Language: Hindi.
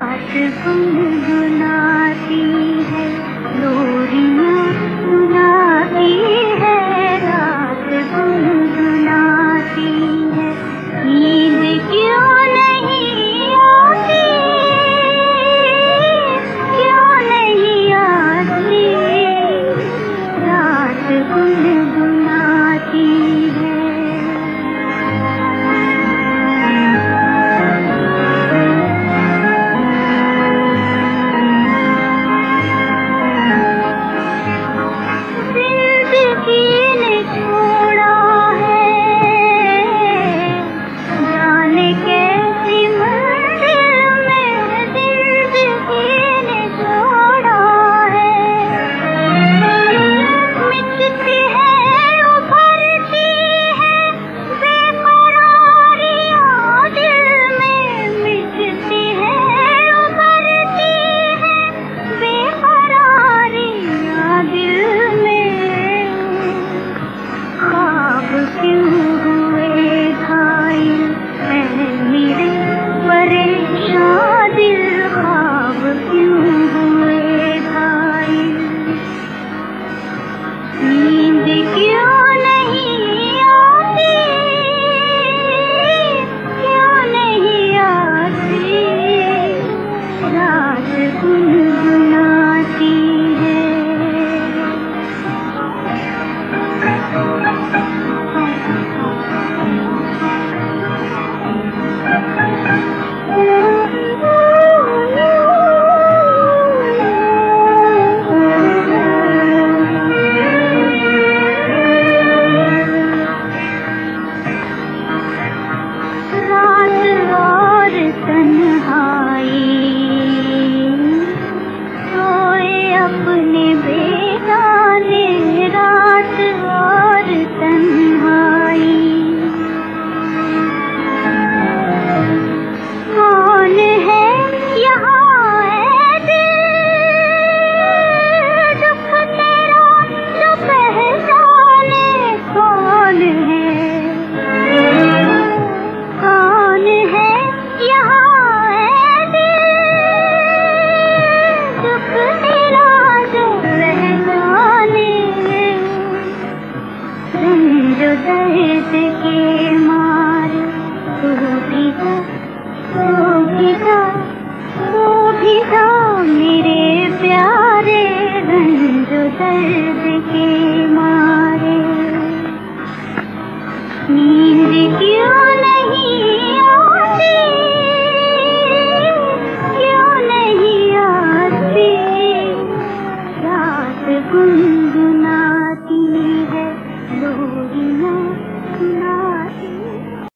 पञ्चभङ्गना के मार तू मेरे प्यारे गंज दर्द के मारे।